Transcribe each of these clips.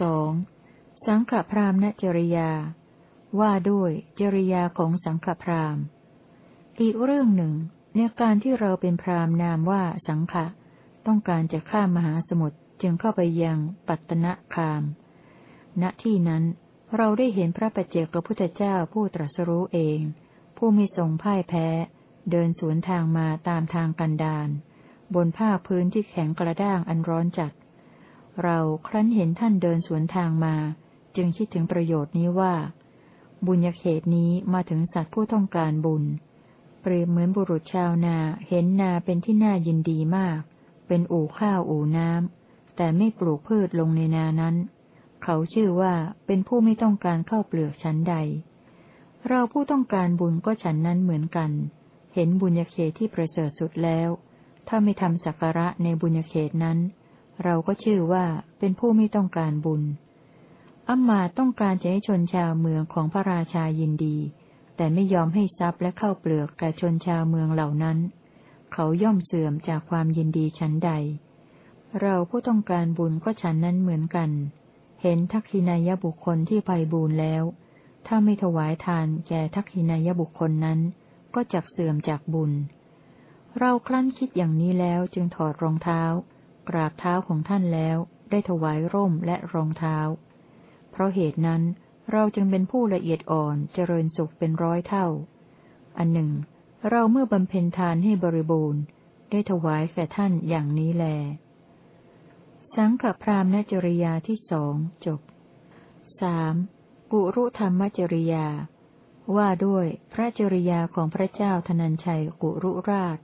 สองสังขพราหมณจริยา ว่าด้วยจริยาของสังขพราหมณ์ อีกเรื่องหนึ่ง ในการที่เราเป็นพราหมณ์นามว่าสังขะต้องการจะข้ามมหาสมุทรจึงเข้าไปยังปัตตนะคาม ณที่นั้นเราได้เห็นพระปัจเจกพุทธเจ้าผู้ตรัสรู้เอง ผู้มีทรงพ่ายแพ้ เดินสวนทางมาตามทางกันดารบนผ้าพื้นที่แข็งกระด้างอันร้อนจัด เราครั้นเห็นท่านเดินสวนทางมา จึงคิดถึงประโยชน์นี้ว่า บุญญาเขตนี้มาถึงสัตว์ผู้ต้องการบุญ เปรียบเหมือนบุรุษชาวนาเห็นนาเป็นที่น่ายินดีมาก เป็นอู่ข้าวอู่น้ำแต่ไม่ปลูกพืชลงในนานั้น เขาชื่อว่าเป็นผู้ไม่ต้องการเข้าเปลือกชั้นใด เราผู้ต้องการบุญก็ฉันนั้นเหมือนกัน เห็นบุญญาเขตที่ประเสริฐสุดแล้ว ถ้าไม่ทำสักการะในบุญเขตนั้น เราก็ชื่อว่าเป็นผู้ไม่ต้องการบุญอัมมาต้องการจะให้ชนชาวเมืองของพระราชายินดี แต่ไม่ยอมให้ทรัพย์และเข้าเปลือกแก่ชนชาวเมืองเหล่านั้น เขาย่อมเสื่อมจากความยินดีชั้นใด เราผู้ต้องการบุญก็ฉันนั้นเหมือนกัน เห็นทักษินายบุคคลที่ไปบูญแล้ว ถ้าไม่ถวายทานแก่ทักษินายบุคคลนั้น ก็จักเสื่อมจากบุญ เราครั้นคิดอย่างนี้แล้วจึงถอดรองเท้า กราบเท้าของท่านแล้ว ได้ถวายร่มและรองเท้า เพราะเหตุนั้นเราจึงเป็นผู้ละเอียดอ่อนเจริญสุขเป็นร้อยเท่า อันหนึ่ง เราเมื่อบำเพ็ญทานให้บริบูรณ์ ได้ถวายแก่ท่านอย่างนี้แล สังฆพรามณจริยาที่สองจบสามกุรุธรรมจริยา ว่าด้วยพระจริยาของพระเจ้าธนัญชัยกุรุราช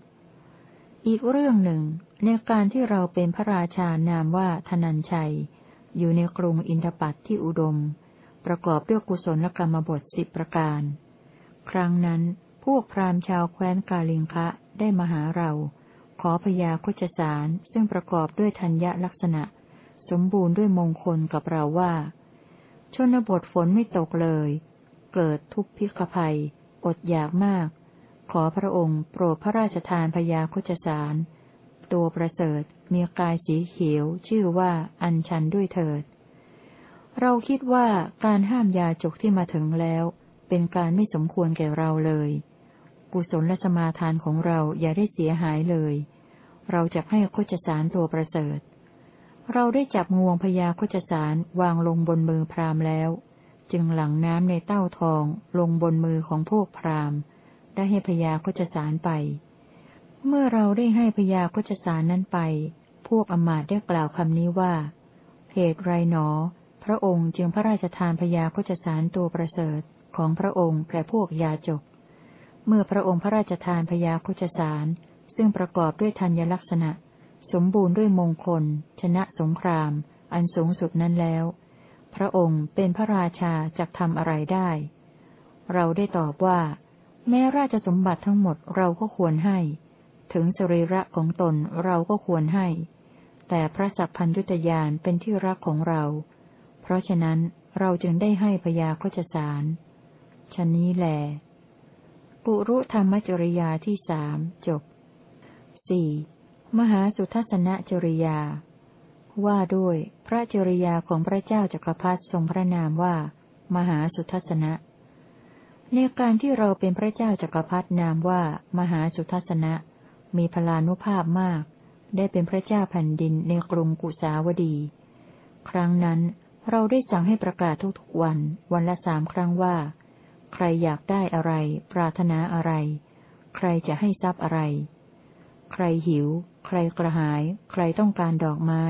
อีกเรื่องหนึ่ง ในการที่เราเป็นพระราชานามว่าธนัญชัย อยู่ในกรุงอินทปัตที่อุดม ประกอบด้วยกุศลกรรมบทสิบประการ ครั้งนั้นพวกพราหมณ์ชาวแคว้นกาลิงคะได้มาหาเรา ขอพยาคุชสารซึ่งประกอบด้วยธัญญลักษณะ สมบูรณ์ด้วยมงคลกับเราว่า ชนบทฝนไม่ตกเลย เกิดทุกพิกภัย อดอยากมาก ขอพระองค์โปรดพระราชทานพยาคุจสาร ตัวประเสริฐ มีกายสีเขียว ชื่อว่าอัญชันด้วยเถิด เราคิดว่าการห้ามยาจกที่มาถึงแล้ว เป็นการไม่สมควรแก่เราเลย กุศลและสมาทานของเราอย่าได้เสียหายเลย เราจะให้คุจสารตัวประเสริฐ เราได้จับงวงพยาคุจสารวางลงบนมือพรามแล้ว จึงหลั่งน้ำในเต้าทองลงบนมือของพวกพรามได้ให้พยาโคจสารไป เมื่อเราได้ให้พยาโคจสารนั้นไป พวกอมาตได้กล่าวคำนี้ว่า เหตุไรหนอ พระองค์จึงพระราชทานพยาโคจสารตัวประเสริฐของพระองค์แก่พวกยาจก เมื่อพระองค์พระราชทานพยาโคจสาร ซึ่งประกอบด้วยธัญลักษณะ สมบูรณ์ด้วยมงคล ชนะสงคราม อันสูงสุดนั้นแล้ว พระองค์เป็นพระราชาจะทำอะไรได้ เราได้ตอบว่า แม้ราชสมบัติทั้งหมดเราก็ควรให้ ถึงสรีระของตนเราก็ควรให้ แต่พระสัพพัญญุตยานเป็นที่รักของเรา เพราะฉะนั้นเราจึงได้ให้พยาโคจสารชนนี้แหลปุรุธรรมจริยาที่สามจบสี่มหาสุทัศนจริยา ว่าด้วยพระจริยาของพระเจ้าจักรพรรดิทรงพระนามว่า มหาสุทัศนะในการที่เราเป็นพระเจ้าจักรพรรดินามว่า มหาสุทัศนะ มีพลานุภาพมาก ได้เป็นพระเจ้าแผ่นดินในกรุงกุสาวดี ครั้งนั้นเราได้สั่งให้ประกาศทุกๆวัน วันละสามครั้งว่า ใครอยากได้อะไร ปรารถนาอะไร ใครจะให้ทรัพย์อะไร ใครหิว ใครกระหาย ใครต้องการดอกไม้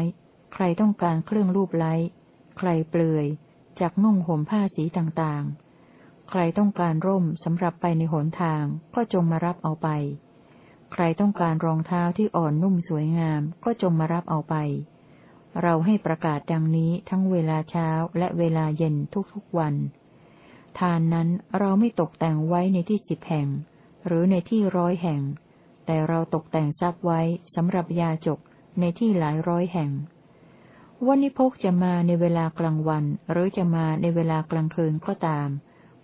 ใครต้องการเครื่องรูปไล้ ใครเปลือยจากนุ่งห่มผ้าสีต่างๆ ใครต้องการร่มสำหรับไปในหนทางก็จงมารับเอาไป ใครต้องการรองเท้าที่อ่อนนุ่มสวยงามก็จงมารับเอาไป เราให้ประกาศดังนี้ทั้งเวลาเช้าและเวลาเย็นทุกๆวัน ทานนั้นเราไม่ตกแต่งไว้ในที่สิบแห่ง หรือในที่ร้อยแห่ง แต่เราตกแต่งทรัพย์ไว้สำหรับยาจกในที่หลายร้อยแห่งวันนี้พกจะมาในเวลากลางวัน หรือจะมาในเวลากลางคืนก็ตาม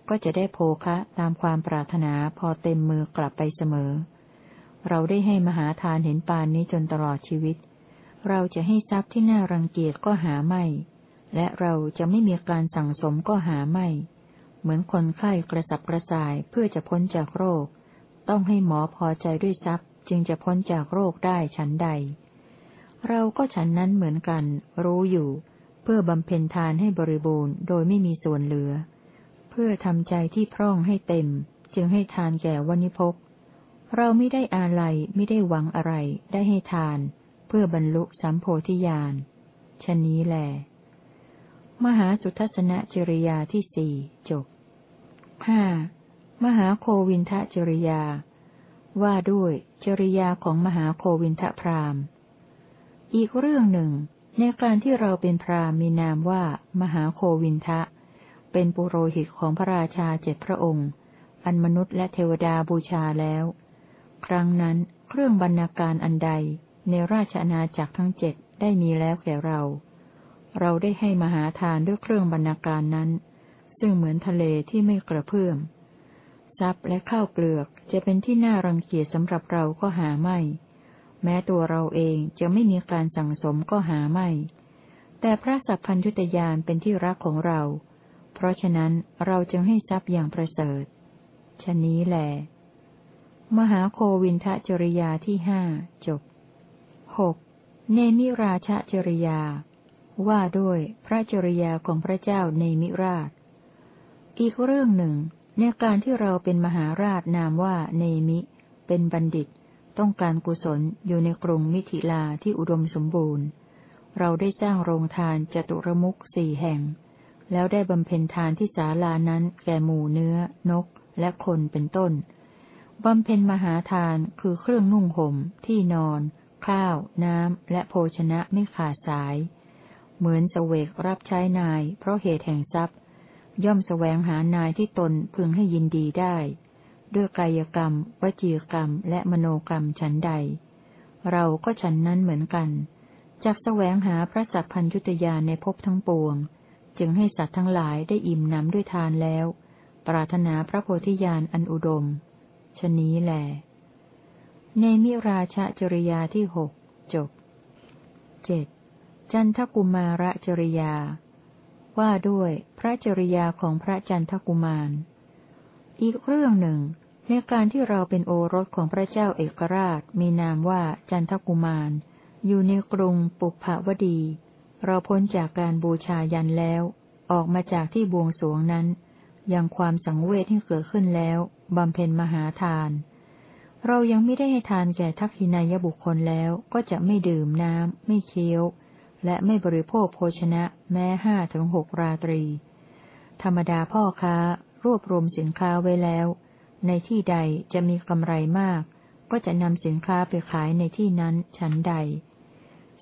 ก็จะได้โภคะตามความปรารถนาพอเต็มมือกลับไปเสมอ เราได้ให้มหาทานเห็นปานนี้จนตลอดชีวิต เราจะให้ทรัพย์ที่น่ารังเกียจก็หาไม่ และเราจะไม่มีการสั่งสมก็หาไม่ เหมือนคนไข้กระสับกระส่ายเพื่อจะพ้นจากโรค ต้องให้หมอพอใจด้วยทรัพย์จึงจะพ้นจากโรคได้ฉันใด เราก็ฉันนั้นเหมือนกัน รู้อยู่ เพื่อบำเพ็ญทานให้บริบูรณ์โดยไม่มีส่วนเหลือ เพื่อทำใจที่พร่องให้เต็ม จึงให้ทานแก่วันิพก เราไม่ได้อาลัยไม่ได้หวังอะไร ได้ให้ทาน เพื่อบรรลุสัมโพธิญาณชนนี้แหลมหาสุทัศนจริยาที่สี่จบห้ามหาโควินทจริยา ว่าด้วยจริยาของมหาโควินทพราหมอีกเรื่องหนึ่ง ในการที่เราเป็นพรามมีนามว่า มหาโควินทะ เป็นปุโรหิตของพระราชาเจ็ดพระองค์ อันมนุษย์และเทวดาบูชาแล้ว ครั้งนั้น เครื่องบรรณาการอันใด ในราชอาณาจักรทั้งเจ็ดได้มีแล้วแก่เรา เราได้ให้มหาทานด้วยเครื่องบรรณาการนั้น ซึ่งเหมือนทะเลที่ไม่กระเพื่อม ทรัพย์และข้าวเปลือกจะเป็นที่น่ารังเกียจสำหรับเราก็หาไม่ แม้ตัวเราเองจะไม่มีการสั่งสมก็หาไม่ แต่พระสัพพัญญุตยานเป็นที่รักของเรา เพราะฉะนั้นเราจึงให้ทรัพย์อย่างประเสริฐชนนี้แหละ มหาโควินทจริยาที่ห้าจบหกเนมิราชจริยา ว่าด้วยพระจริยาของพระเจ้าในมิราช อีกเรื่องหนึ่ง ในการที่เราเป็นมหาราชนามว่าเนมิ เป็นบัณฑิต ต้องการกุศลอยู่ในกรุงมิถิลาที่อุดมสมบูรณ์ เราได้สร้างโรงทานจตุรมุกสี่แห่ง แล้วได้บำเพ็ญทานที่ศาลานั้นแก่หมูเนื้อ นก และคนเป็นต้น บำเพ็ญมหาทานคือเครื่องนุ่งห่ม ที่นอน ข้าว น้ำ และโภชนะไม่ขาดสาย เหมือนเสวกรับใช้นาย เพราะเหตุแห่งทรัพย์ ย่อมแสวงหานายที่ตนพึงให้ยินดีได้ ด้วยกายกรรม วจีกรรม และมโนกรรมฉันใด เราก็ฉันนั้นเหมือนกันจากแสวงหาพระสัพพัญยุตยานในภพทั้งปวง จึงให้สัตว์ทั้งหลายได้อิ่มน้ำด้วยทานแล้ว ปรารถนาพระโพธิญาณอันอุดม ชนี้แหลในมิราชจริยาที่หกจบเจ็ดจันทกุมารจริยา ว่าด้วยพระจริยาของพระจันทกุมาร อีกเรื่องหนึ่ง ในการที่เราเป็นโอรสของพระเจ้าเอกราช มีนามว่าจันทกุมาร อยู่ในกรุงปุพพวดี เราพ้นจากการบูชายันแล้ว ออกมาจากที่บวงสวงนั้น ยังความสังเวชที่เกิดขึ้นแล้ว บำเพ็ญมหาทาน เรายังไม่ได้ให้ทานแก่ทักษินายบุคคลแล้วก็จะไม่ดื่มน้ำ ไม่เคี้ยว และไม่บริโภคโภชนะ แม้ห้าถึงหกราตรี ธรรมดาพ่อค้ารวบรวมสินค้าไว้แล้ว ในที่ใดจะมีกำไรมาก ก็จะนำสินค้าไปขายในที่นั้นชั้นใด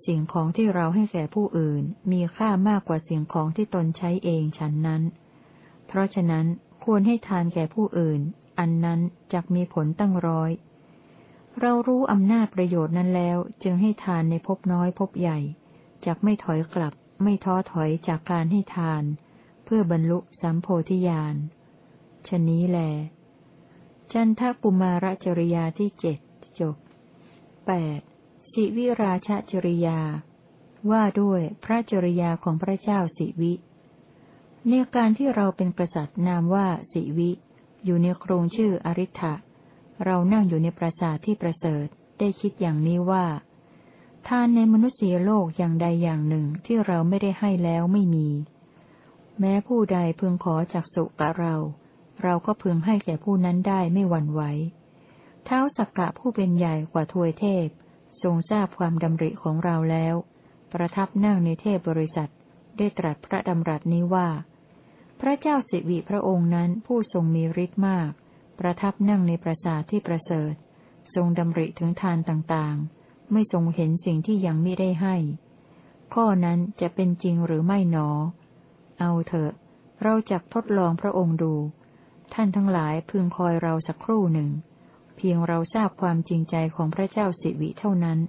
สิ่งของที่เราให้แก่ผู้อื่น มีค่ามากกว่าสิ่งของที่ตนใช้เองชั้นนั้น เพราะฉะนั้นควรให้ทานแก่ผู้อื่น อันนั้นจะมีผลตั้งร้อย เรารู้อำนาจประโยชน์นั้นแล้ว จึงให้ทานในภพน้อยภพใหญ่จากไม่ถอยกลับ ไม่ท้อถอยจากการให้ทาน เพื่อบรรลุสัมโพธิญาณชนนี้แล จันทปุมารจริยาที่เจ็ดจบแปดสิวิราชจริยา ว่าด้วยพระจริยาของพระเจ้าสิวิ ในการที่เราเป็นกษัตริย์นามว่าสิวิ อยู่ในโครงชื่ออริ t ะเรานั่งอยู่ในปราสาทที่ประเสริฐ ได้คิดอย่างนี้ว่า ทานในมนุษยโลกอย่างใดอย่างหนึ่งที่เราไม่ได้ให้แล้วไม่มี แม้ผู้ใดพึงขอจากสุกับเรา เราก็พึงให้แก่ผู้นั้นได้ไม่หวั่นไหวเท้าสักกะผู้เป็นใหญ่กว่าทวยเทพ ทรงทราบความดำริของเราแล้ว ประทับนั่งในเทพบริษัท ได้ตรัสพระดำรัสนี้ว่า พระเจ้าสิวิพระองค์นั้นผู้ทรงมีฤทธิ์มาก ประทับนั่งในปราสาทที่ประเสริฐ ทรงดำริถึงทานต่างๆ ไม่ทรงเห็นสิ่งที่ยังไม่ได้ให้ ข้อนั้นจะเป็นจริงหรือไม่หนอ เอาเถอะ เราจะทดลองพระองค์ดู ท่านทั้งหลายพึงคอยเราสักครู่หนึ่ง เพียงเราทราบความจริงใจของพระเจ้าสิวิเท่านั้น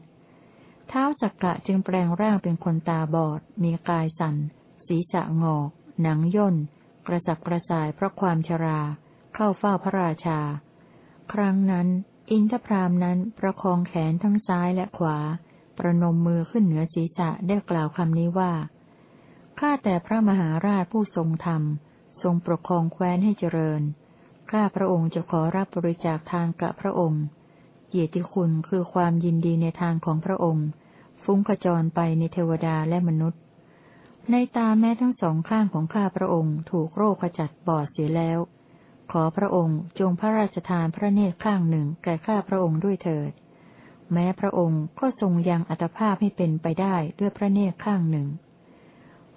เท้าสักกะจึงแปลงร่างเป็นคนตาบอด มีกายสัน่นศีรษะงอก หนังย่น กระสับกระส่ายเพราะความชรา เข้าเฝ้าพระราชา ครั้งนั้น อินทพรามนั้นประคองแขนทั้งซ้ายและขวา ประนมมือขึ้นเหนือศีรษะได้กล่าวคำนี้ว่า ข้าแต่พระมหาราชผู้ทรงธรรม ทรงปกครองแคว้นให้เจริญ ข้าพระองค์จะขอรับบริจาคทานกับพระองค์เกียรติคุณคือความยินดีในทานของพระองค์ ฟุ้งกระจรไปในเทวดาและมนุษย์ ในตาแม้ทั้งสองข้างของข้าพระองค์ถูกโรคขจัดบอดเสียแล้ว ขอพระองค์จงพระราชทานพระเนตรข้างหนึ่งแก่ข้าพระองค์ด้วยเถิด แม้พระองค์ก็ทรงยังอัตภาพให้เป็นไปได้ด้วยพระเนตรข้างหนึ่ง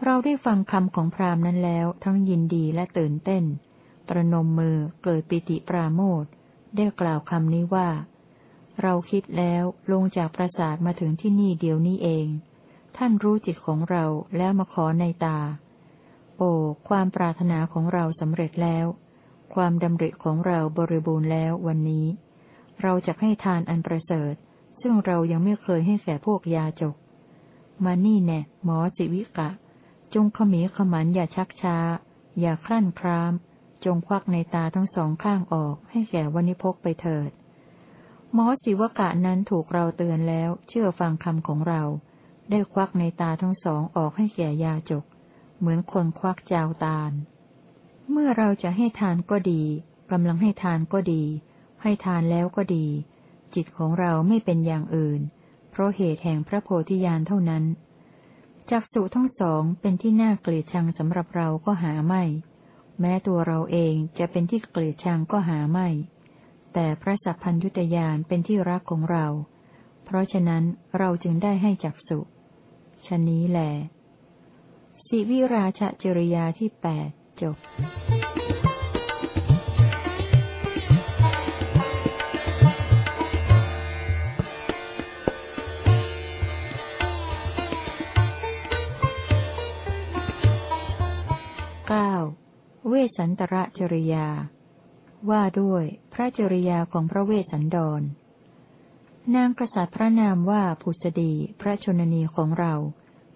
เราได้ฟังคำของพราหมณ์นั้นแล้วทั้งยินดีและตื่นเต้น ประนมมือเกิดปิติปราโมทได้กล่าวคำนี้ว่า เราคิดแล้วลงจากปราสาทมาถึงที่นี่เดียวนี้เอง ท่านรู้จิตของเราแล้วมาขอในตา โอ้ความปรารถนาของเราสำเร็จแล้ว ความดำริของเราบริบูรณ์แล้ววันนี้ เราจะให้ทานอันประเสริฐ ซึ่งเรายังไม่เคยให้แก่พวกยาจก มานี่แน่หมอสิวิกะ จงขมีขมันอย่าชักช้า อย่าคลั่นคราม จงควักในตาทั้งสองข้างออกให้แก่วันิพกไปเถิด หมอศิวกะนั้นถูกเราเตือนแล้ว เชื่อฟังคำของเรา ได้ควักในตาทั้งสองออกให้แก่ยาจก เหมือนคนควักจาวตาล เมื่อเราจะให้ทานก็ดีกำลังให้ทานก็ดี ให้ทานแล้วก็ดี จิตของเราไม่เป็นอย่างอื่น เพราะเหตุแห่งพระโพธิญาณเท่านั้นจักสุทั้งสองเป็นที่น่าเกลียดชังสำหรับเราก็หาไม่ แม้ตัวเราเองจะเป็นที่เกลียดชังก็หาไม่ แต่พระสัพพัญยุตยานเป็นที่รักของเรา เพราะฉะนั้นเราจึงได้ให้จักสุ ชนนี้แหลสิวิราชจริยาที่แปดจบเวสันตระจริยา ว่าด้วยพระจริยาของพระเวสสันดร นางกษัตริย์พระนามว่าผุสดีพระชนนีของเรา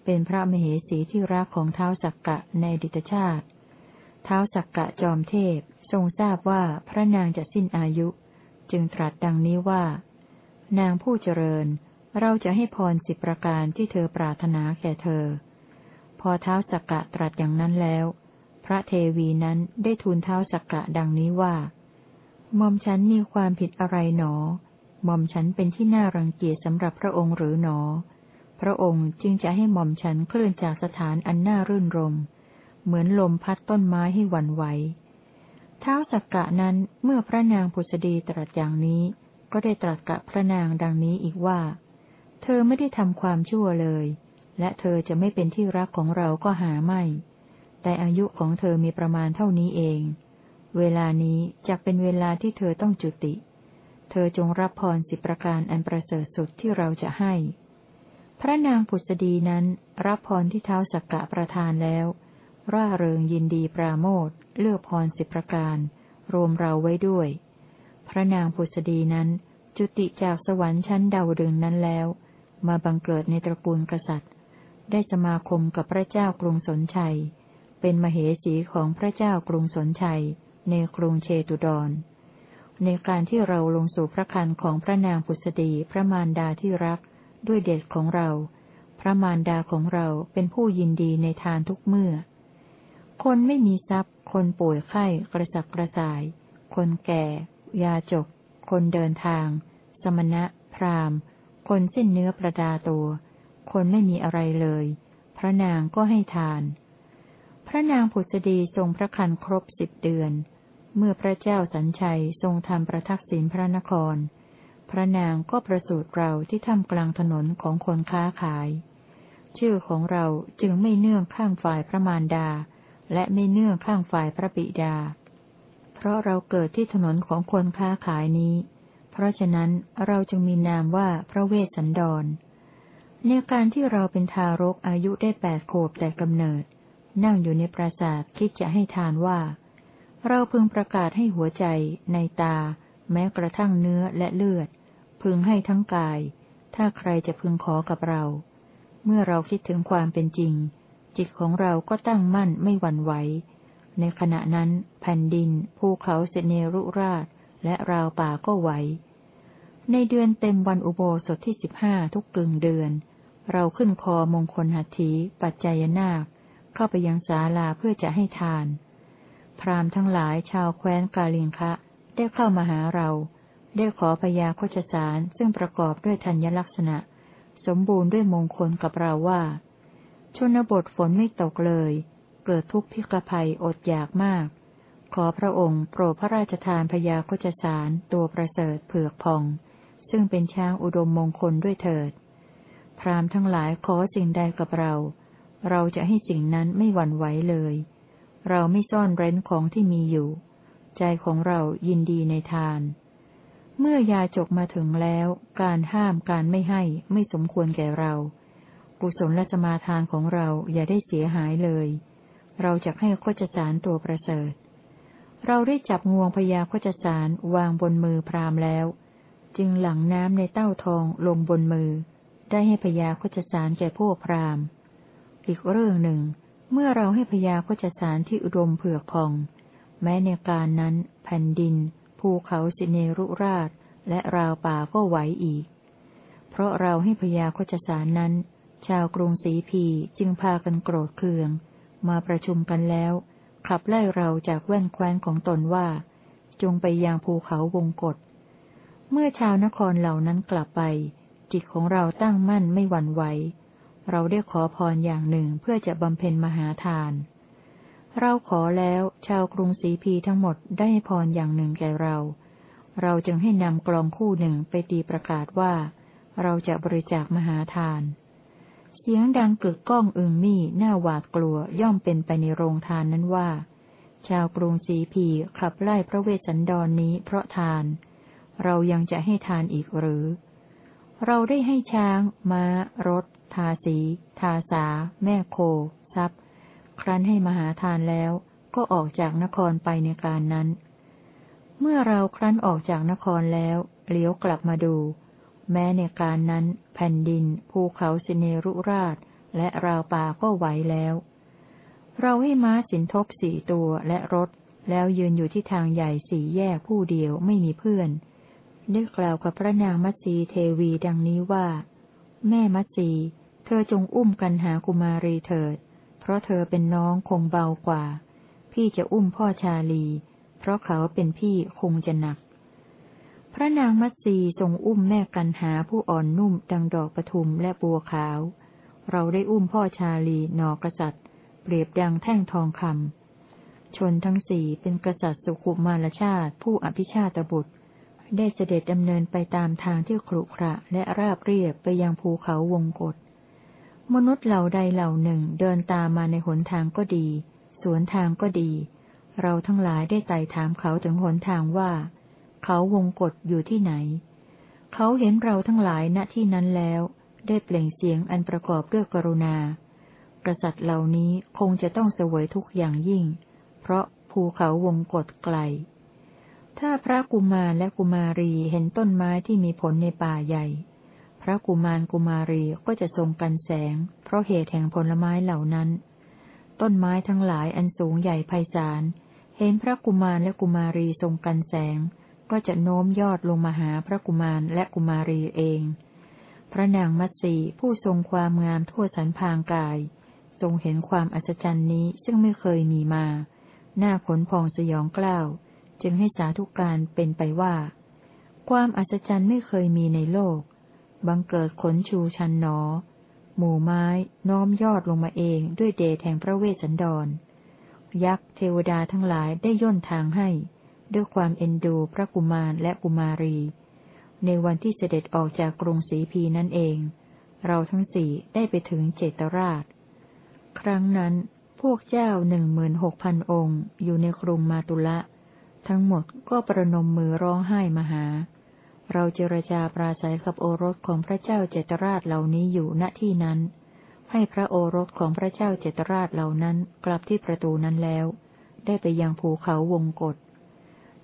เป็นพระมเหสีที่รักของเท้าสักกะในดิตชาติ เท้าสักกะจอมเทพทรงทราบว่าพระนางจะสิ้นอายุ จึงตรัสดังนี้ว่า นางผู้เจริญ เราจะให้พรสิบประการที่เธอปรารถนาแก่เธอ พอเท้าสักกะตรัสอย่างนั้นแล้ว พระเทวีนั้นได้ทูลเท้าสักกะดังนี้ว่าหม่อมฉันมีความผิดอะไรหนอ หม่อมฉันเป็นที่น่ารังเกียจสำหรับพระองค์หรือหนอ พระองค์จึงจะให้หม่อมฉันเคลื่อนจากสถานอันน่ารื่นรม เหมือนลมพัดต้นไม้ให้หวั่นไหวเท้าสักกะนั้นเมื่อพระนางพุษดีตรัสอย่างนี้ ก็ได้ตรัสกับพระนางดังนี้อีกว่า เธอไม่ได้ทำความชั่วเลย และเธอจะไม่เป็นที่รักของเราก็หาไม่ แต่อายุของเธอมีประมาณเท่านี้เอง เวลานี้จะเป็นเวลาที่เธอต้องจุติ เธอจงรับพรสิบประการอันประเสริฐสุดที่เราจะให้ พระนางผุษดีนั้น รับพรที่เท้าสักกะประทานแล้ว ร่าเริงยินดีปราโมทเลือกพรสิบประการ รวมเราไว้ด้วย พระนางผุษดีนั้น จุติจากสวรรค์ชั้นดาวดึงนั้นแล้ว มาบังเกิดในตระกูลกษัตริย์ ได้สมาคมกับพระเจ้ากรุงสนชัย เป็นมเหสีของพระเจ้ากรุงสนชัย ในกรุงเชตุดร ในการที่เราลงสู่พระคันของพระนางพุทธดีพระมารดาที่รัก ด้วยเดชของเรา พระมารดาของเราเป็นผู้ยินดีในทานทุกเมื่อ คนไม่มีทรัพย์ คนป่วยไข้กระสับกระส่าย คนแก่ ยาจก คนเดินทาง สมณะ พราหมณ์ คนสิ้นเนื้อประดาตัว คนไม่มีอะไรเลย พระนางก็ให้ทาน พระนางผุษดีทรงพระคันครบสิบเดือน เมื่อพระเจ้าสัญชัยทรงทำประทักษิณพระนคร พระนางก็ประสูติเราที่ทำกลางถนนของคนค้าขาย ชื่อของเราจึงไม่เนื่องข้างฝ่ายพระมารดา และไม่เนื่องข้างฝ่ายพระบิดา เพราะเราเกิดที่ถนนของคนค้าขายนี้ เพราะฉะนั้นเราจึงมีนามว่าพระเวสสันดร ในการที่เราเป็นทารกอายุได้แปดขวบแต่กำเนิด นั่งอยู่ในปราสาทคิดจะให้ทานว่า เราพึงประกาศให้หัวใจ ในตา แม้กระทั่งเนื้อและเลือด พึงให้ทั้งกาย ถ้าใครจะพึงขอกับเรา เมื่อเราคิดถึงความเป็นจริง จิตของเราก็ตั้งมั่นไม่หวั่นไหว ในขณะนั้น แผ่นดิน ภูเขาเสเนรุราช และราวป่าก็ไหว ในเดือนเต็มวันอุโบสถที่สิบห้าทุกกึ่งเดือน เราขึ้นคอมงคลหัตถี ปัจจยนาค เข้าไปยังศาลาเพื่อจะให้ทาน พราหมณ์ทั้งหลายชาวแคว้นกาลิงคะได้เข้ามาหาเรา ได้ขอพยาโคจสารซึ่งประกอบด้วยธัญลักษณะ สมบูรณ์ด้วยมงคลกับเราว่า ชนบทฝนไม่ตกเลย เกิดทุกข์พิกภัยอดอยากมาก ขอพระองค์โปรดพระราชทานพยาโคจสารตัวประเสริฐเผือกพอง ซึ่งเป็นช้างอุดมมงคลด้วยเถิด พราหมณ์ทั้งหลายขอสิ่งใดกับเรา เราจะให้สิ่งนั้นไม่หวั่นไหวเลย เราไม่ซ่อนเร้นของที่มีอยู่ ใจของเรายินดีในทาน เมื่อยาจกมาถึงแล้ว การห้ามการไม่ให้ไม่สมควรแก่เรากุศลและสมาทานของเราอย่าได้เสียหายเลย เราจะให้โคจสารตัวประเสริฐ เราได้จับงวงพญาโคจสารวางบนมือพรามแล้ว จึงหลั่งน้ำในเต้าทองลงบนมือ ได้ให้พญาโคจสารแก่พวกพรามอีกเรื่องหนึ่ง เมื่อเราให้พยาโคจสารที่อุดมเผือกพอง แม้ในการนั้น แผ่นดิน ภูเขาสิเนรุราช และราวป่าก็ไหวอีก เพราะเราให้พยาโคจสารนั้น ชาวกรุงศรีพีจึงพากันโกรธเคือง มาประชุมกันแล้ว ขับไล่เราจากแว่นแคว้นของตนว่า จงไปยังภูเขาวงกฏเมื่อชาวนครเหล่านั้นกลับไป จิตของเราตั้งมั่นไม่หวั่นไหว เราได้ขอพรอย่างหนึ่งเพื่อจะบำเพ็ญมหาทาน เราขอแล้วชาวกรุงศรีพีทั้งหมดได้พรอย่างหนึ่งแก่เรา เราจึงให้นำกลองคู่หนึ่งไปตีประกาศว่า เราจะบริจาคมหาทาน เสียงดังกึกก้องอึงมี่หน้าหวาดกลัวย่อมเป็นไปในโรงทานนั้นว่า ชาวกรุงศรีพีขับไล่พระเวสสันดรนนี้เพราะทาน เรายังจะให้ทานอีกหรือเราได้ให้ช้างม้า รถ ทาสี ทาสา แม่โค ทรัพย์ ครั้นให้มหาทานแล้วก็ออกจากนครไปในการนั้น เมื่อเราครั้นออกจากนครแล้วเลี้ยวกลับมาดู แม้ในการนั้น แผ่นดิน ภูเขาสิเนรุราช และราวป่าก็ไหวแล้ว เราให้ม้าสินทบสี่ตัวและรถ แล้วยืนอยู่ที่ทางใหญ่สี่แยกผู้เดียวไม่มีเพื่อนได้กล่าวกับพระนางมัตสีเทวีดังนี้ว่า แม่มัตสีเธอจงอุ้มกันหากุมารีเถิด เพราะเธอเป็นน้องคงเบากว่า พี่จะอุ้มพ่อชาลี เพราะเขาเป็นพี่คงจะหนัก พระนางมัตสีทรงอุ้มแม่กันหาผู้อ่อนนุ่มดังดอกปทุมและบัวขาว เราได้อุ้มพ่อชาลีนอกษัตริย์ เปรียบดังแท่งทองคำชนทั้งสี่เป็นกษัตริย์สุขุมารชาติผู้อภิชาตบุตร ได้เสด็จดำเนินไปตามทางที่ครุขระและราบเรียบไปยังภูเขาวงกฏมนุษย์เหล่าใดเหล่าหนึ่งเดินตามมาในหนทางก็ดี สวนทางก็ดี เราทั้งหลายได้ไต่ถามเขาถึงหนทางว่า เขาวงกฏอยู่ที่ไหน เขาเห็นเราทั้งหลายณที่นั้นแล้ว ได้เปล่งเสียงอันประกอบด้วยกรุณา กษัตริย์เหล่านี้คงจะต้องเสวยทุกอย่างยิ่ง เพราะภูเขาวงกฏไกล ถ้าพระกุมารและกุมารีเห็นต้นไม้ที่มีผลในป่าใหญ่ พระกุมารกุมารีก็จะทรงกันแสง เพราะเหตุแห่งผลไม้เหล่านั้น ต้นไม้ทั้งหลายอันสูงใหญ่ไพศาล เห็นพระกุมารและกุมารีทรงกันแสง ก็จะโน้มยอดลงมาหาพระกุมารและกุมารีเอง พระนางมัตสีผู้ทรงความงามทั่วสันพางกาย ทรงเห็นความอัศจรรย์นี้ซึ่งไม่เคยมีมา หน้าขนพองสยองกล้าว จึงให้สาธุการเป็นไปว่า ความอัศจรรย์ไม่เคยมีในโลก บังเกิดขนชูชันหนอ หมู่ไม้น้อมยอดลงมาเองด้วยเดชแห่งพระเวสสันดร ยักษ์เทวดาทั้งหลายได้ย่นทางให้ ด้วยความเอ็นดูพระกุมารและกุมารี ในวันที่เสด็จออกจากกรุงศรีพีนั่นเอง เราทั้งสี่ได้ไปถึงเจตราช ครั้งนั้นพวกเจ้าหนึ่งหมื่นหกพันองค์ อยู่ในกรุงมาตุละ ทั้งหมดก็ประนมมือร้องไห้มาหา เราเจรจาปราศัยกับโอรสของพระเจ้าเจตราชเหล่านี้อยู่ณที่นั้น ให้พระโอรสของพระเจ้าเจตราชเหล่านั้นกลับที่ประตูนั้นแล้ว ได้ไปยังภูเขาวงกฏ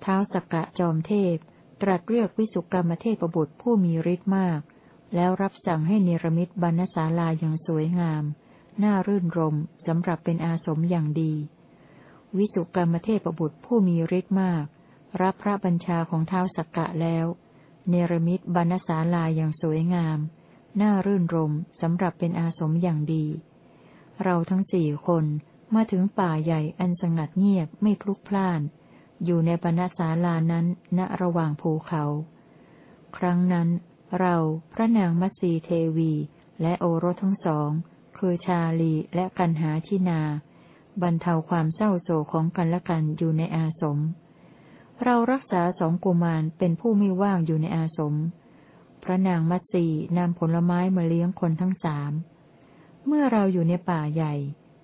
เท้าสกกะจอมเทพ ตรัสเรียกวิสุกรรมเทพบุตรผู้มีฤทธิ์มาก แล้วรับสั่งให้เนรมิตบรรณศาลาอย่างสวยงาม น่ารื่นรมสำหรับเป็นอาสมอย่างดี วิสุกรรมเทพบุตรผู้มีฤทธิ์มาก รับพระบัญชาของเท้าสักกะแล้ว เนรมิตบรรณศาลาอย่างสวยงาม น่ารื่นรมสำหรับเป็นอาสมอย่างดี เราทั้งสี่คนมาถึงป่าใหญ่อันสงัดเงียบไม่พลุกพล่าน อยู่ในบรรณศาลานั้นณระหว่างภูเขา ครั้งนั้น เราพระนางมัตสีเทวีและโอรสทั้งสองคือชาลีและกันหาชินา บรรเทาความเศร้าโศกของกันและกันอยู่ในอาสม เรารักษาสองกุมารเป็นผู้ไม่ว่างอยู่ในอาสม พระนางมัตสีนำผลไม้มาเลี้ยงคนทั้งสาม เมื่อเราอยู่ในป่าใหญ่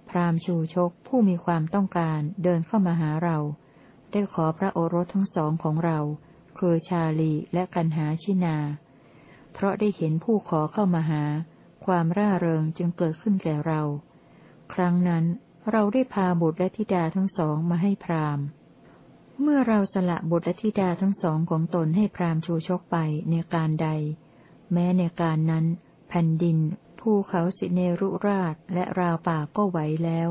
พราหมณ์ชูชกผู้มีความต้องการเดินเข้ามาหาเรา ได้ขอพระโอรสทั้งสองของเรา คือชาลีและกันหาชินา เพราะได้เห็นผู้ขอเข้ามาหา ความร่าเริงจึงเกิดขึ้นแก่เรา ครั้งนั้น เราได้พาบุตรและธิดาทั้งสองมาให้พราหมณ์ เมื่อเราสละบุตรและธิดาทั้งสองของตนให้พราหมณ์ชูชกไปในการใด แม้ในการนั้น แผ่นดิน ภูเขาสิเนรุราชและราวป่าก็ไหวแล้ว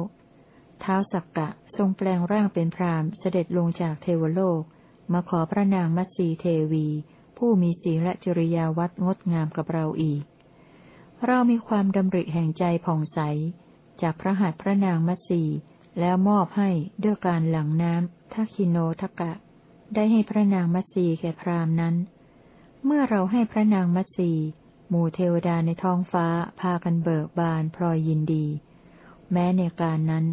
เท้าสักกะทรงแปลงร่างเป็นพรามเสด็จลงจากเทวโลก มาขอพระนางมัตสีเทวี ผู้มีศีลจริยาวัดงดงามกับเราอีก เรามีความดำริแห่งใจผ่องใส จากพระหัตถ์พระนางมัตสีแล้วมอบให้ด้วยการหลั่งน้ำทักิโนทกะ ได้ให้พระนางมัตสีแก่พรามนั้น เมื่อเราให้พระนางมัตสีหมู่เทวดาในท้องฟ้าพากันเบิกบานพลอยยินดี แม้ในการนั้น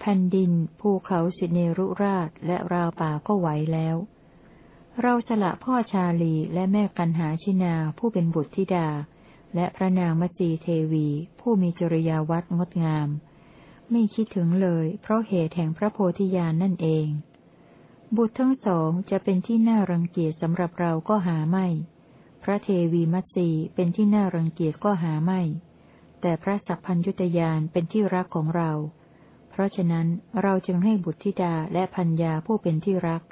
แผ่นดินภูเขาสิเนรุราชและราวป่าก็ไหวแล้ว เราสละพ่อชาลีและแม่กันหาชินาผู้เป็นบุตรธิดา และพระนางมัจีเทวี ผู้มีจริยาวัดงดงาม ไม่คิดถึงเลย เพราะเหตุแห่งพระโพธิญาณนนั่นเอง บุตรทั้งสองจะเป็นที่น่ารังเกียจสำหรับเราก็หาไม่ พระเทวีมัตสีเป็นที่น่ารังเกียจก็หาไม่ แต่พระสัพพัญยุตยานเป็นที่รักของเรา เพราะฉะนั้นเราจึงให้บุตรธิดาและพัญญาผู้เป็นที่รัก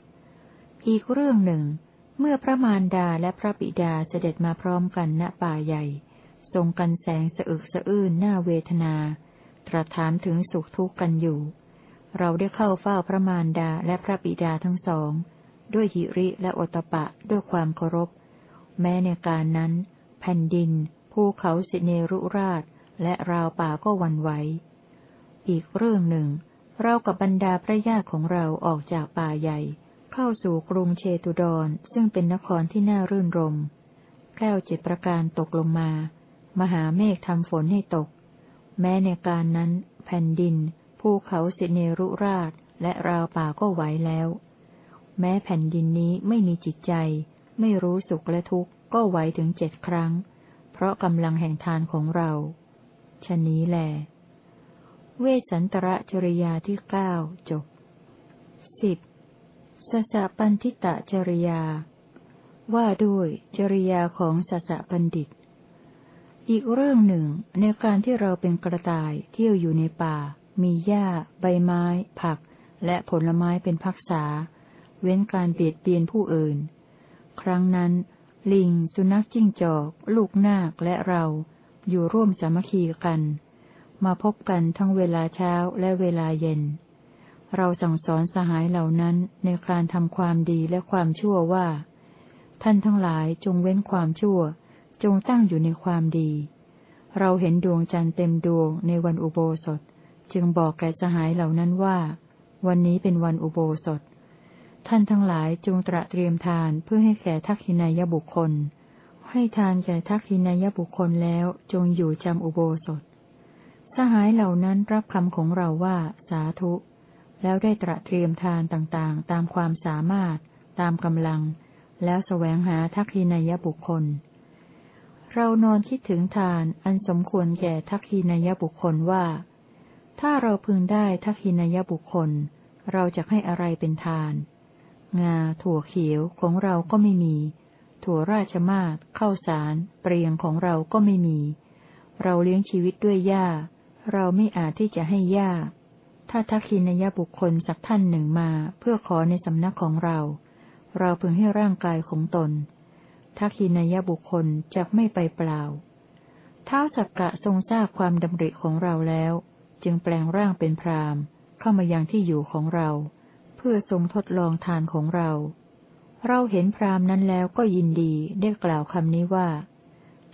อีกเรื่องหนึ่ง เมื่อพระมารดาและพระบิดาเสด็จมาพร้อมกันณป่าใหญ่ ทรงกันแสงสะอึกสะอื้นหน้าเวทนา ตรัสถามถึงสุขทุกข์กันอยู่ เราได้เข้าเฝ้าพระมารดาและพระบิดาทั้งสอง ด้วยหิริและโอตปะด้วยความเคารพ แม้ในการนั้น แผ่นดิน ภูเขาสิเนรุราช และราวป่าก็วันไหว อีกเรื่องหนึ่ง เรากับบรรดาพระญาติของเราออกจากป่าใหญ่ เข้าสู่กรุงเชตุดรซึ่งเป็นนครที่น่ารื่นรมแก้วเจ็ดประการตกลงมา มหาเมฆทำฝนให้ตก แม้ในการนั้น แผ่นดิน ภูเขาสิเนรุราช และราวป่าก็ไหวแล้ว แม้แผ่นดินนี้ไม่มีจิตใจ ไม่รู้สุขและทุกข์ก็ไหวถึงเจ็ดครั้ง เพราะกำลังแห่งทานของเราชนนี้แลเวสันตระจริยาที่เก้าจบสิบสสะปันทิตะจริยา ว่าด้วยจริยาของสสะปันดิต อีกเรื่องหนึ่งในการที่เราเป็นกระต่ายเที่ยวอยู่ในป่า มีหญ้า ใบไม้ ผัก และผลไม้เป็นพักษา เว้นการเบียดเบียนผู้อื่น ครั้งนั้น ลิง สุนัขจิ้งจอก ลูกนาคและเรา อยู่ร่วมสามัคคีกัน มาพบกันทั้งเวลาเช้าและเวลาเย็น เราสั่งสอนสหายเหล่านั้นในการทำความดีและความชั่วว่า ท่านทั้งหลายจงเว้นความชั่ว จงตั้งอยู่ในความดี เราเห็นดวงจันทร์เต็มดวงในวันอุโบสถ จึงบอกแก่สหายเหล่านั้นว่า วันนี้เป็นวันอุโบสถ ท่านทั้งหลายจงตระเตรียมทานเพื่อให้แก่ทักษินายบุคคล ให้ทานแก่ทักษินายบุคคลแล้วจงอยู่จำอุโบสถ สหายเหล่านั้นรับคำของเราว่าสาธุ แล้วได้ตระเตรียมทานต่างๆ ตามความสามารถ ตามกำลัง แล้วแสวงหาทักษินายบุคคล เรานอนคิดถึงทานอันสมควรแก่ทักษินายบุคคลว่า ถ้าเราพึงได้ทักษินายบุคคล เราจะให้อะไรเป็นทาน งาถั่วเขียวของเราก็ไม่มี ถั่วราชมาศข้าวสาร เปรียงของเราก็ไม่มี เราเลี้ยงชีวิตด้วยหญ้า เราไม่อาจที่จะให้หญ้า ถ้าทักษินยบุคคลสักท่านหนึ่งมาเพื่อขอในสำนักของเรา เราพึงให้ร่างกายของตน ทักษินยบุคคลจะไม่ไปเปล่า เท้าสักกะทรงทราบความดำริของเราแล้ว จึงแปลงร่างเป็นพรามเข้ามายังที่อยู่ของเรา เพื่อทรงทดลองทานของเรา เราเห็นพรามนั้นแล้วก็ยินดีได้กล่าวคำนี้ว่า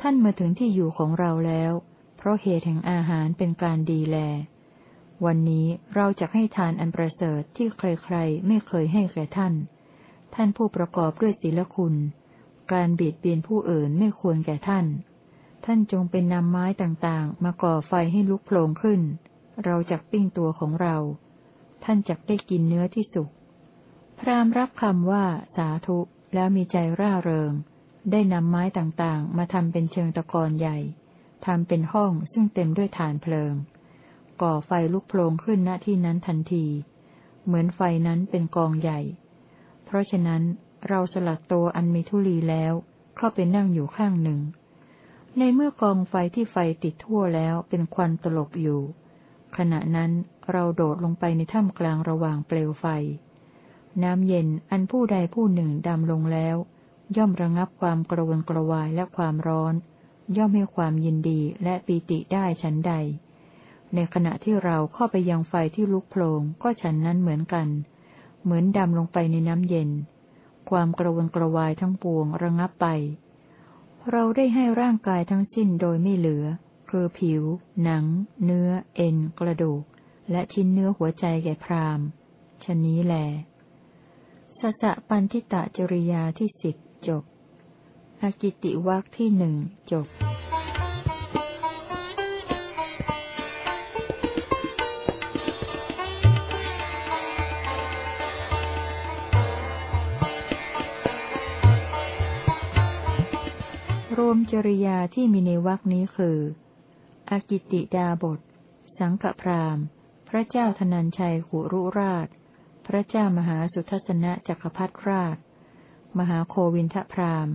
ท่านมาถึงที่อยู่ของเราแล้ว เพราะเหตุแห่งอาหารเป็นการดีแล วันนี้เราจะให้ทานอันประเสริฐที่ใครๆไม่เคยให้แก่ท่าน ท่านผู้ประกอบด้วยศีลคุณ การเบียดเบียนผู้อื่นไม่ควรแก่ท่าน ท่านจงเป็นนำไม้ต่างๆ มาก่อไฟให้ลุกโผล่ขึ้น เราจักปิ้งตัวของเรา ท่านจักได้กินเนื้อที่สุก พรามรับคำว่าสาธุแล้วมีใจร่าเริง ได้นำไม้ต่างๆ มาทำเป็นเชิงตะกอนใหญ่ทำเป็นห้องซึ่งเต็มด้วยฐานเพลิง ก่อไฟลุกโผล่ขึ้นณที่นั้นทันที เหมือนไฟนั้นเป็นกองใหญ่ เพราะฉะนั้น เราสลัดตัวอันมีทุลีแล้ว เข้าไปนั่งอยู่ข้างหนึ่ง ในเมื่อกองไฟที่ไฟติดทั่วแล้วเป็นควันตลบอยู่ ขณะนั้นเราโดดลงไปในถ้ำกลางระหว่างเปลวไฟ น้ำเย็นอันผู้ใดผู้หนึ่งดำลงแล้ว ย่อมระงับความกระวนกระวายและความร้อน ย่อมให้ความยินดีและปีติได้ฉันใด ในขณะที่เราเข้าไปยังไฟที่ลุกโผลงก็ฉันนั้นเหมือนกัน เหมือนดำลงไปในน้ำเย็น ความกระวนกระวายทั้งปวงระงับไป เราได้ให้ร่างกายทั้งสิ้นโดยไม่เหลือ คือผิว หนัง เนื้อ เอ็น กระดูก และชิ้นเนื้อหัวใจแก่พรามชนนี้แลสัสะปันทิตะจริยาที่สิบจบอากิติวักที่หนึ่งจบ รวมจริยาที่มีในวักนี้คือ อกิติดาบท สังฆพรามพระเจ้าธนัญชัยขุรุราช พระเจ้ามหาสุทัศนะจักรพรรดิราช มหาโควินทพราหม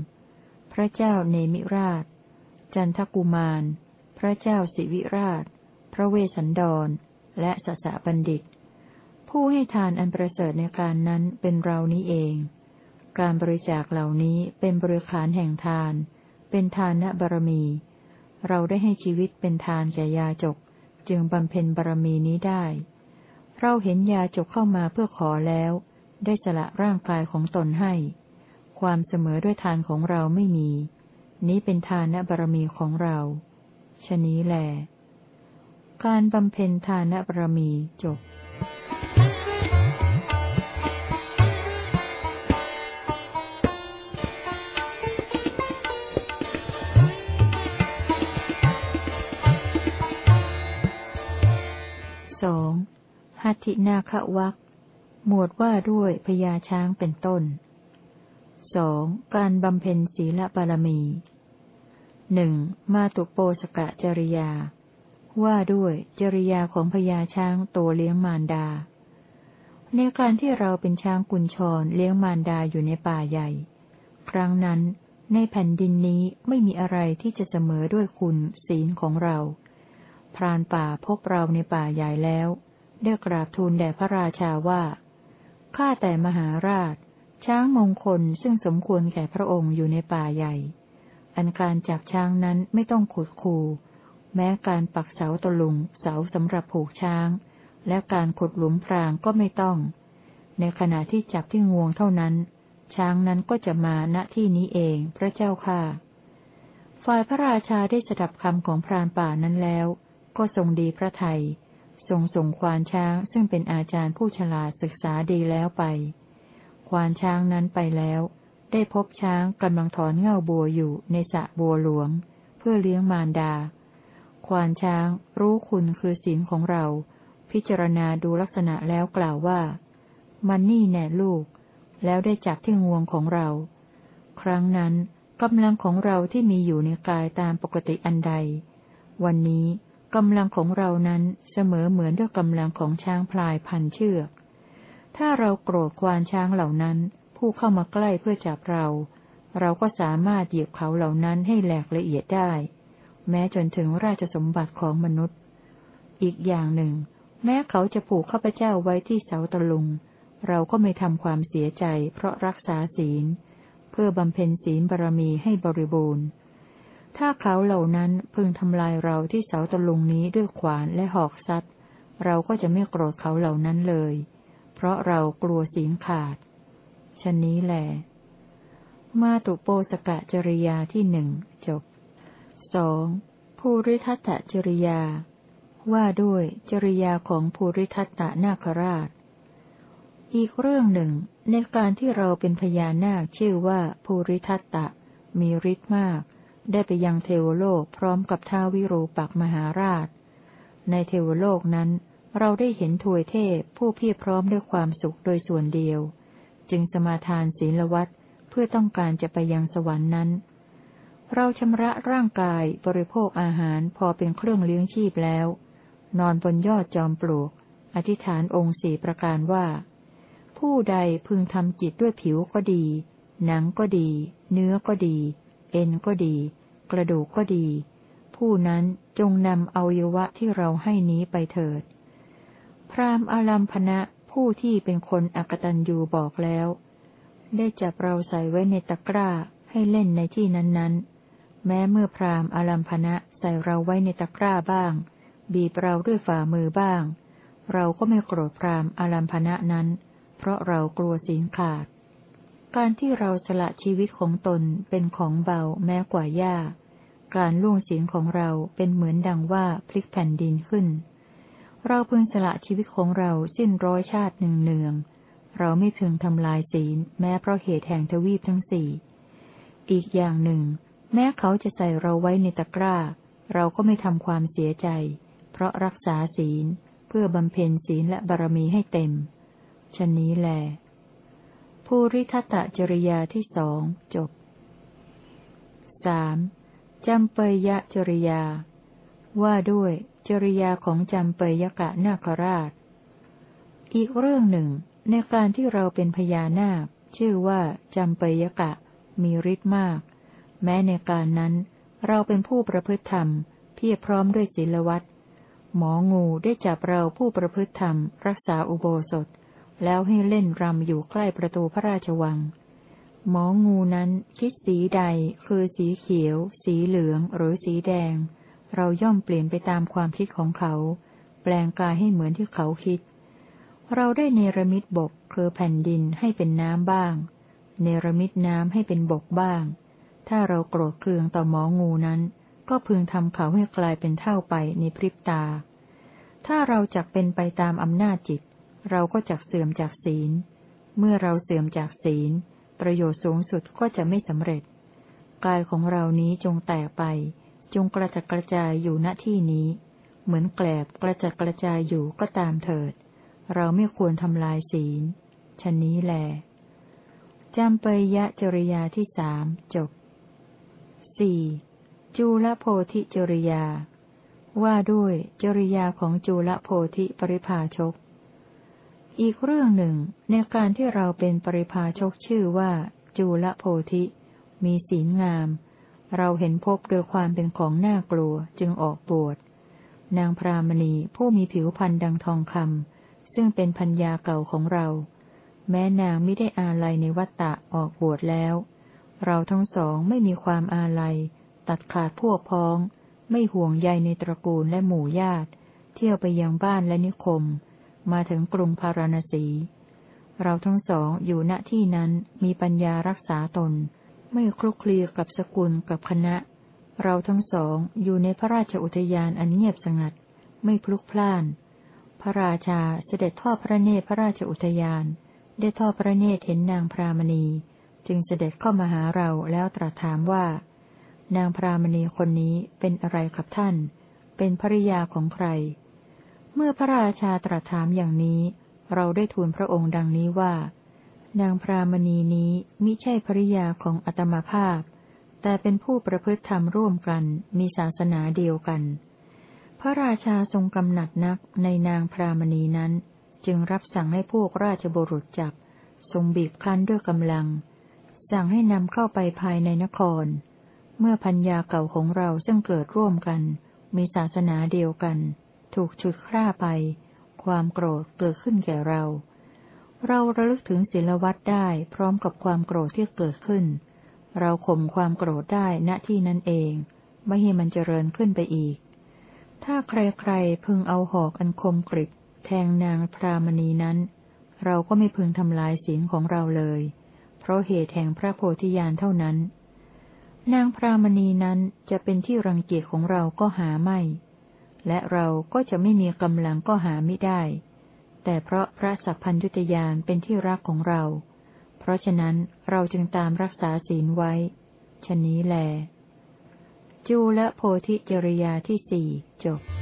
พระเจ้าเนมิราช จันทกุมาร พระเจ้าสิวิราช พระเวสสันดร และสสะบัณฑิต ผู้ให้ทานอันประเสริฐในการนั้นเป็นเรานี้เอง การบริจาคเหล่านี้เป็นบริขารแห่งทาน เป็นทานบารมี เราได้ให้ชีวิตเป็นทานแก่ยาจก จึงบำเพ็ญบารมีนี้ได้ เราเห็นยาจกเข้ามาเพื่อขอแล้ว ได้สละร่างกายของตนให้ ความเสมอด้วยทานของเราไม่มี นี้เป็นทานบารมีของเราชนี้แลการบำเพ็ญทานบารมีจบ สองหัตถินาควักหมวดว่าด้วยพญาช้างเป็นต้นสองการบำเพ็ญศีลบารมีหนึ่งมาตุโปสกะจริยา ว่าด้วยจริยาของพญาช้างตัวเลี้ยงมารดา ในการที่เราเป็นช้างกุญชรเลี้ยงมารดาอยู่ในป่าใหญ่ ครั้งนั้นในแผ่นดินนี้ไม่มีอะไรที่จะเสมอด้วยคุณศีลของเรา พรานป่าพบเราในป่าใหญ่แล้ว ได้กราบทูลแด่พระราชาว่าข้าแต่มหาราช ช้างมงคลซึ่งสมควรแก่พระองค์อยู่ในป่าใหญ่ อันการจับช้างนั้นไม่ต้องขุดคูแม้การปักเสาตะลุงเสาสำหรับผูกช้าง และการขุดหลุมพรางก็ไม่ต้อง ในขณะที่จับที่งวงเท่านั้น ช้างนั้นก็จะมาณที่นี้เองพระเจ้าค่ะ ฝ่ายพระราชาได้สดับคำของพรานป่านั้นแล้ว ก็ทรงดีพระไทยทรงส่งควานช้างซึ่งเป็นอาจารย์ผู้ฉลาดศึกษาดีแล้วไป ควานช้างนั้นไปแล้ว ได้พบช้างกำลังถอนเง่าบัวอยู่ในสระบัวหลวง เพื่อเลี้ยงมารดา ควานช้างรู้คุณคือศีลของเรา พิจารณาดูลักษณะแล้วกล่าวว่า มันนี่แน่ลูก แล้วได้จับที่งวงของเรา ครั้งนั้นกำลังของเราที่มีอยู่ในกายตามปกติอันใด วันนี้ กำลังของเรานั้นเสมอเหมือนด้วยกำลังของช้างพลายพันเชือก ถ้าเราโกรธควานช้างเหล่านั้น ผู้เข้ามาใกล้เพื่อจับเรา เราก็สามารถเหยียบเขาเหล่านั้นให้แหลกละเอียดได้ แม้จนถึงราชสมบัติของมนุษย์ อีกอย่างหนึ่ง แม้เขาจะผูกข้าพเจ้าไว้ที่เสาตะลุง เราก็ไม่ทำความเสียใจเพราะรักษาศีล เพื่อบำเพ็ญศีลบารมีให้บริบูรณ์ ถ้าเขาเหล่านั้นพึงทำลายเราที่เสาตะลุงนี้ด้วยขวานและหอกซัดเราก็จะไม่โกรธเขาเหล่านั้นเลย เพราะเรากลัวสีงขาดชนนี้แหลมาตุโปสกะจริยาที่หนึ่งจบสองภูริทัตตจริยา ว่าด้วยจริยาของภูริทัตนาคราช อีกเรื่องหนึ่ง ในการที่เราเป็นพญานาคชื่อว่าภูริทัตตะมีฤทธิ์มาก ได้ไปยังเทวโลกพร้อมกับท้าวิรูปักมหาราช ในเทวโลกนั้น เราได้เห็นถวยเทพผู้เพียรพร้อมด้วยความสุขโดยส่วนเดียว จึงสมาทานศีลวัตเพื่อต้องการจะไปยังสวรรค์นั้น เราชำระร่างกายบริโภคอาหารพอเป็นเครื่องเลี้ยงชีพแล้ว นอนบนยอดจอมปลวก อธิษฐานองค์สี่ประการว่า ผู้ใดพึงทำจิตด้วยผิวก็ดี หนังก็ดี เนื้อก็ดี เอ็นก็ดี กระดูกก็ดี ผู้นั้นจงนำอวัยวะที่เราให้นี้ไปเถิด พรามอารัมพนะผู้ที่เป็นคนอกตัญญูบอกแล้ว ได้จับเราใส่ไว้ในตะกร้าให้เล่นในที่นั้นๆ แม้เมื่อพรามอารัมพนะใส่เราไว้ในตะกร้าบ้าง บีบเราด้วยฝ่ามือบ้าง เราก็ไม่โกรธพรามอารัมพนะนั้น เพราะเรากลัวสินขาด การที่เราสละชีวิตของตนเป็นของเบาแม้กว่าหญ้า การล่วงสินของเราเป็นเหมือนดังว่าพลิกแผ่นดินขึ้น เราพึงสละชีวิตของเราสิ้นร้อยชาติหนึ่งเนือง เราไม่พึงทำลายศีลแม้เพราะเหตุแห่งทวีปทั้งสี่ อีกอย่างหนึ่ง แม้เขาจะใส่เราไว้ในตะกร้า เราก็ไม่ทำความเสียใจ เพราะรักษาศีลเพื่อบำเพ็ญศีลและบารมีให้เต็มชนนี้แหล ภูริทัตจริยาที่สองจบสามจำเปยยะจริยา ว่าด้วยจริยาของจำเปยยกะนาคราช อีกเรื่องหนึ่ง ในการที่เราเป็นพญานาค ชื่อว่าจำเปยยกะ มีฤทธิ์มาก แม้ในการนั้น เราเป็นผู้ประพฤติธรรม เพียรพร้อมด้วยศีลวัตหมองูได้จับเราผู้ประพฤติธรรม รักษาอุโบสถ แล้วให้เล่นรำอยู่ใกล้ประตูพระราชวัง หมองูนั้นคิดสีใด คือสีเขียว สีเหลืองหรือสีแดง เราย่อมเปลี่ยนไปตามความคิดของเขา แปลงกายให้เหมือนที่เขาคิด เราได้เนรมิตบกคือแผ่นดินให้เป็นน้ำบ้าง เนรมิตน้ำให้เป็นบกบ้าง ถ้าเราโกรธเคืองต่อหมองูนั้น ก็พึงทำเขาให้กลายเป็นเท่าไปในพริบตา ถ้าเราจักเป็นไปตามอำนาจจิต เราก็จักเสื่อมจากศีล เมื่อเราเสื่อมจากศีล ประโยชน์สูงสุดก็จะไม่สำเร็จ กายของเรานี้จงแตกไป จงกระจัดกระจายอยู่ณที่นี้ เหมือนแกลบกระจัดกระจายอยู่ก็ตามเถิด เราไม่ควรทำลายศีลชนนี้แลจำเปยยะจริยาที่สามจบสี่จูลโพธิจริยา ว่าด้วยจริยาของจูลโพธิปริภาชก อีกเรื่องหนึ่งในการที่เราเป็นปริภาชกชื่อว่า จูลโพธิ มีศีลงาม เราเห็นพบโดยความเป็นของน่ากลัวจึงออกบวชนางพรามณีผู้มีผิวพรรณดังทองคำซึ่งเป็นพัญญาเก่าของเรา แม้นางไม่ได้อาลัยในวัตตะออกบวชแล้ว เราทั้งสองไม่มีความอาลัย ตัดขาดพวกพ้อง ไม่ห่วงใยในตระกูลและหมู่ญาติ เที่ยวไปยังบ้านและนิคม มาถึงกรุงพาราณสี เราทั้งสองอยู่ณที่นั้นมีปัญญารักษาตน ไม่คลุกคลีกับสกุลกับคณะ เราทั้งสองอยู่ในพระราชอุทยานอันเงียบสงัด ไม่พลุกพล่าน พระราชาเสด็จทอดพระเนตรพระราชอุทยาน ได้ทอดพระเนตรเห็นนางพรามณี จึงเสด็จเข้ามาหาเราแล้วตรัสถามว่า นางพรามณีคนนี้เป็นอะไรกับท่าน เป็นภริยาของใคร เมื่อพระราชาตรัสถามอย่างนี้ เราได้ทูลพระองค์ดังนี้ว่า นางพรามณีนี้มิใช่ภริยาของอัตมาภาพ แต่เป็นผู้ประพฤติธรรมร่วมกัน มีศาสนาเดียวกัน พระราชาทรงกำหนัดนักในนางพรามณีนั้น จึงรับสั่งให้พวกราชบุรุษจับ ทรงบีบคั้นด้วยกำลัง สั่งให้นำเข้าไปภายในนคร เมื่อพัญญาเก่าของเราซึ่งเกิดร่วมกัน มีศาสนาเดียวกัน ถูกฉุดฆ่าไป ความโกรธเกิดขึ้นแก่เรา เราระลึกถึงศีลวัตได้พร้อมกับความโกรธที่เกิดขึ้น เราข่มความโกรธได้ณที่นั้นเอง ไม่ให้มันเจริญขึ้นไปอีก ถ้าใครๆพึงเอาหอกอันคมกริบแทงนางพรามณีนั้น เราก็ไม่พึงทำลายศีลของเราเลย เพราะเหตุแห่งพระโพธิญาณเท่านั้นนางพรามณีนั้นจะเป็นที่รังเกียจของเราก็หาไม่ และเราก็จะไม่มีกำลังก็หาไม่ได้ แต่เพราะพระสัพพัญยุตยานเป็นที่รักของเรา เพราะฉะนั้นเราจึงตามรักษาศีลไว้ ชนี้แล จูและโพธิจริยาที่สี่จบ